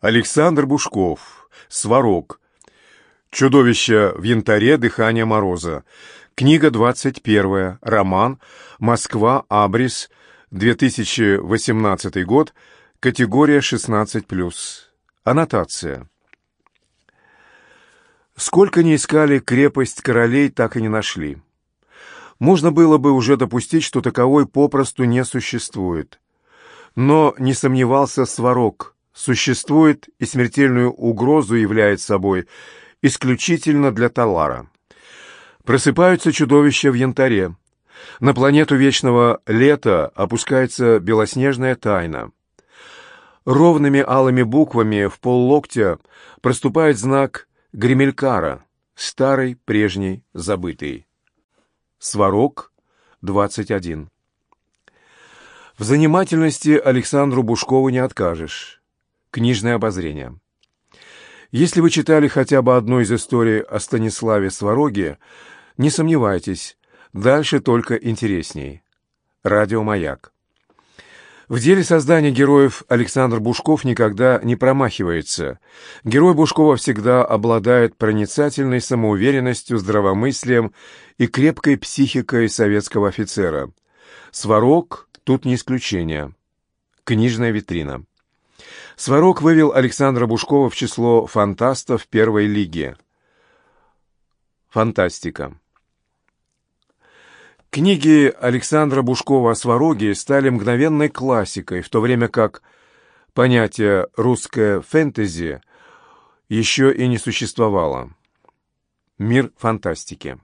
Александр Бушков. Сварог. Чудовище в янтаре. Дыхание мороза. Книга 21. Роман. Москва. Абрис. 2018 год. Категория 16+. Аннотация. Сколько ни искали крепость королей, так и не нашли. Можно было бы уже допустить, что таковой попросту не существует. Но не сомневался Сварог. Существует и смертельную угрозу являет собой исключительно для Талара. Просыпаются чудовища в янтаре. На планету вечного лета опускается белоснежная тайна. Ровными алыми буквами в поллоктя проступает знак Гремелькара, старый, прежний, забытый. Сварог, 21. В занимательности Александру Бушкову не откажешь. Книжное обозрение. Если вы читали хотя бы одну из историй о Станиславе Свароге, не сомневайтесь, дальше только интересней. Радиомаяк. В деле создания героев Александр Бушков никогда не промахивается. Герой Бушкова всегда обладает проницательной самоуверенностью, здравомыслием и крепкой психикой советского офицера. Сварог тут не исключение. Книжная витрина. Сварог вывел Александра Бушкова в число фантастов первой лиги. Фантастика. Книги Александра Бушкова о Свароге стали мгновенной классикой, в то время как понятие «русское фэнтези» еще и не существовало. Мир фантастики.